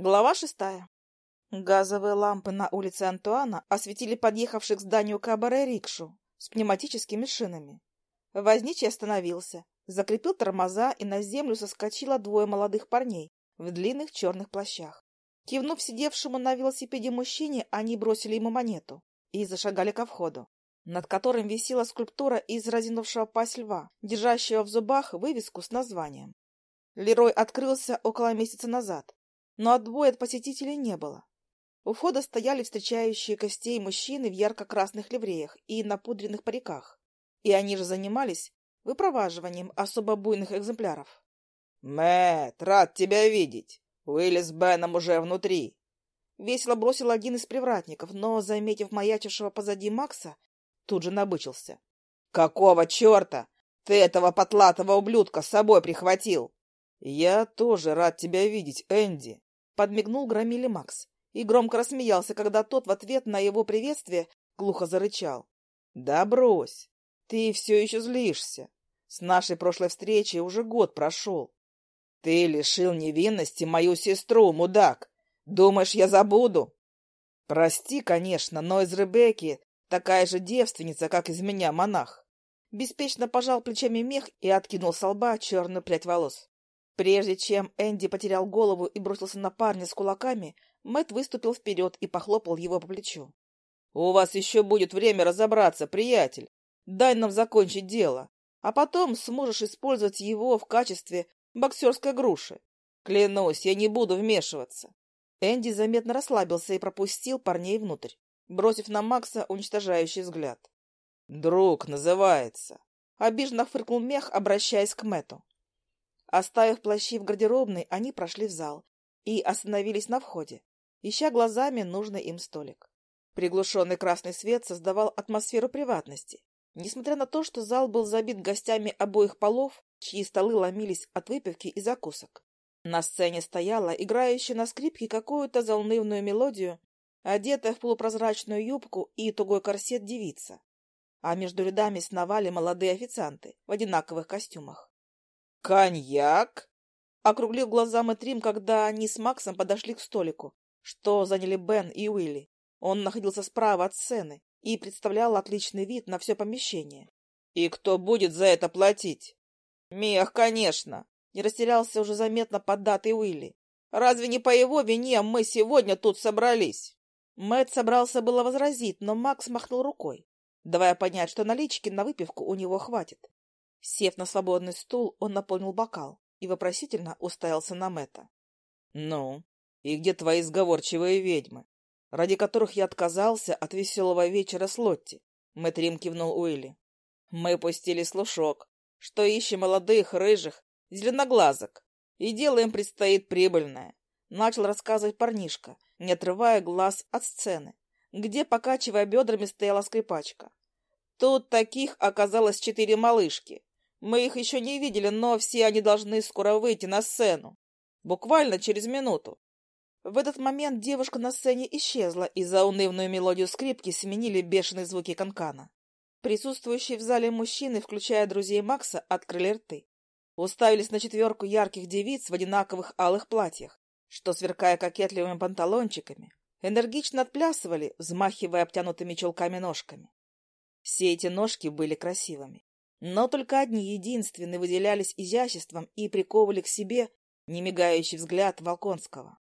Глава шестая. Газовые лампы на улице Антуана осветили подъехавших к зданию кабаре рикшу с пневматическими шинами. Возничий остановился, закрепил тормоза, и на землю соскочило двое молодых парней в длинных черных плащах. Кивнув сидевшему на велосипеде мужчине, они бросили ему монету и зашагали ко входу, над которым висела скульптура из разинувшего пасть льва, держащего в зубах вывеску с названием. Лерой открылся около месяца назад но отбоя от посетителей не было. У входа стояли встречающие гостей мужчины в ярко-красных ливреях и напудренных париках, и они же занимались выпроваживанием особо буйных экземпляров. — Мэтт, рад тебя видеть! Уилли с Беном уже внутри! Весело бросил один из привратников, но, заметив маячившего позади Макса, тут же набычился. — Какого черта? Ты этого потлатого ублюдка с собой прихватил! — Я тоже рад тебя видеть, Энди! Подмигнул громили Макс и громко рассмеялся, когда тот в ответ на его приветствие глухо зарычал. — Да брось! Ты все еще злишься. С нашей прошлой встречи уже год прошел. Ты лишил невинности мою сестру, мудак. Думаешь, я забуду? Прости, конечно, но из Ребекки такая же девственница, как из меня монах. Беспечно пожал плечами мех и откинул с лба черную прядь волос. Прежде чем Энди потерял голову и бросился на парня с кулаками, Мэт выступил вперед и похлопал его по плечу. — У вас еще будет время разобраться, приятель. Дай нам закончить дело, а потом сможешь использовать его в качестве боксерской груши. Клянусь, я не буду вмешиваться. Энди заметно расслабился и пропустил парней внутрь, бросив на Макса уничтожающий взгляд. «Друг называется!» — обиженно фыркнул мех, обращаясь к Мэту. Оставив плащи в гардеробной, они прошли в зал и остановились на входе, ища глазами нужный им столик. Приглушенный красный свет создавал атмосферу приватности. Несмотря на то, что зал был забит гостями обоих полов, чьи столы ломились от выпивки и закусок. На сцене стояла, играющая на скрипке какую-то заунывную мелодию, одетая в полупрозрачную юбку и тугой корсет девица. А между рядами сновали молодые официанты в одинаковых костюмах. «Коньяк?» — округлил глаза Мэтрим, когда они с Максом подошли к столику, что заняли Бен и Уилли. Он находился справа от сцены и представлял отличный вид на все помещение. «И кто будет за это платить?» «Мех, конечно!» — не растерялся уже заметно поддатый Уилли. «Разве не по его вине мы сегодня тут собрались?» Мэт собрался было возразить, но Макс махнул рукой, давая понять, что налички на выпивку у него хватит. Сев на свободный стул, он наполнил бокал и вопросительно уставился на Мэтта. — Ну, и где твои сговорчивые ведьмы, ради которых я отказался от веселого вечера с Лотти? Мэтт Рим кивнул Уилли. — Мы пустили слушок, что ищем молодых, рыжих, зеленоглазок, и дело им предстоит прибыльное. Начал рассказывать парнишка, не отрывая глаз от сцены, где, покачивая бедрами, стояла скрипачка. Тут таких оказалось четыре малышки, мы их еще не видели, но все они должны скоро выйти на сцену. Буквально через минуту. В этот момент девушка на сцене исчезла, и за унывную мелодию скрипки сменили бешеные звуки канкана. Присутствующие в зале мужчины, включая друзей Макса, открыли рты. Уставились на четверку ярких девиц в одинаковых алых платьях, что, сверкая кокетливыми панталончиками, энергично отплясывали, взмахивая обтянутыми чулками ножками. Все эти ножки были красивыми. Но только одни единственные выделялись изяществом и приковывали к себе немигающий взгляд Волконского.